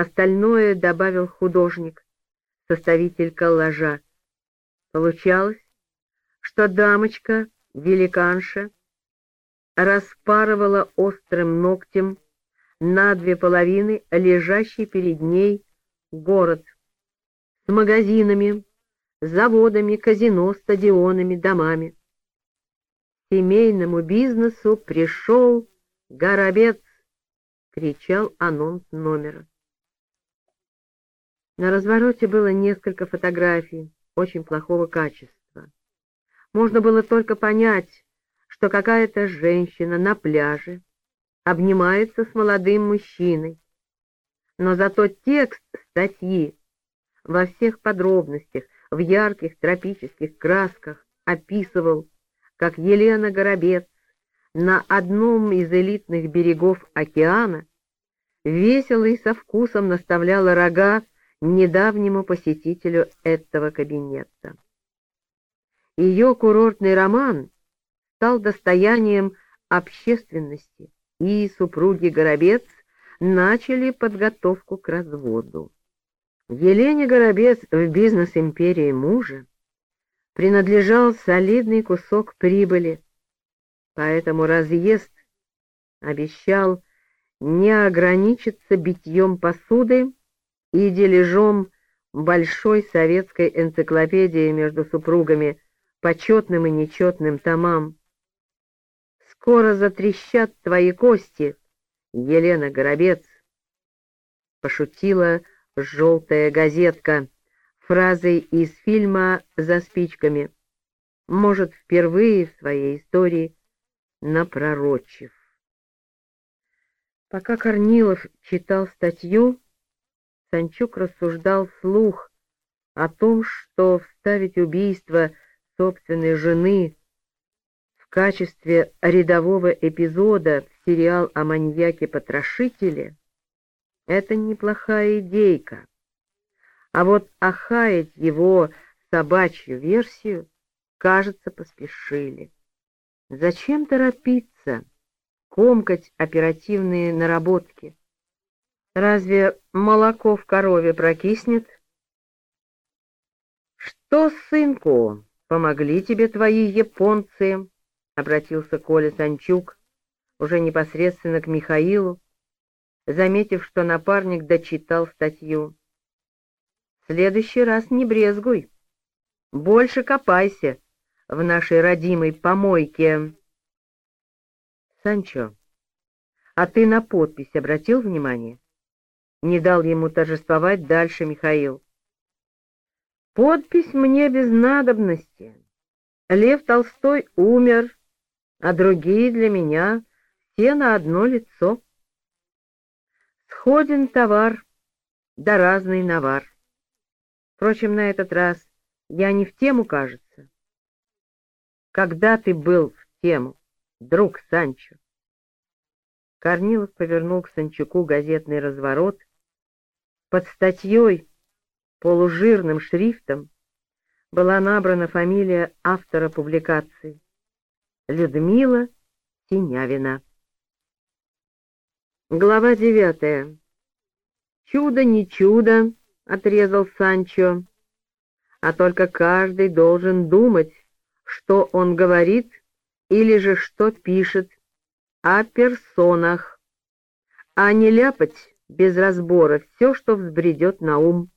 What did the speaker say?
Остальное добавил художник, составитель коллажа. Получалось, что дамочка, великанша, распарывала острым ногтем на две половины лежащий перед ней город с магазинами, заводами, казино, стадионами, домами. Семейному бизнесу пришел Горобец, кричал анонс номера. На развороте было несколько фотографий очень плохого качества. Можно было только понять, что какая-то женщина на пляже обнимается с молодым мужчиной. Но зато текст статьи во всех подробностях, в ярких тропических красках описывал, как Елена Горобец на одном из элитных берегов океана весело и со вкусом наставляла рога недавнему посетителю этого кабинета. Ее курортный роман стал достоянием общественности, и супруги Горобец начали подготовку к разводу. Елене Горобец в бизнес-империи мужа принадлежал солидный кусок прибыли, поэтому разъезд обещал не ограничиться битьем посуды и дележом большой советской энциклопедии между супругами почетным и нечетным томам. «Скоро затрещат твои кости, Елена Горобец», — пошутила желтая газетка фразой из фильма «За спичками», может, впервые в своей истории напророчив. Пока Корнилов читал статью, Санчук рассуждал вслух о том, что вставить убийство собственной жены в качестве рядового эпизода в сериал о маньяке-потрошителе — это неплохая идейка. А вот охаять его собачью версию, кажется, поспешили. Зачем торопиться, комкать оперативные наработки? Разве молоко в корове прокиснет? Что, сынку, помогли тебе твои японцы? Обратился Коля Санчук уже непосредственно к Михаилу, заметив, что напарник дочитал статью. Следующий раз не брезгуй. Больше копайся в нашей родимой помойке. Санчо, а ты на подпись обратил внимание? Не дал ему торжествовать дальше Михаил. Подпись мне без надобности. Лев Толстой умер, а другие для меня все на одно лицо. Сходен товар, да разный навар. Впрочем, на этот раз я не в тему, кажется. Когда ты был в тему, друг Санчо? Корнилов повернул к Санчуку газетный разворот — под статьей полужирным шрифтом была набрана фамилия автора публикации — Людмила Синявина. Глава девятая. «Чудо не чудо», — отрезал Санчо, «а только каждый должен думать, что он говорит или же что пишет о персонах, а не ляпать без разбора все, что взбредет на ум.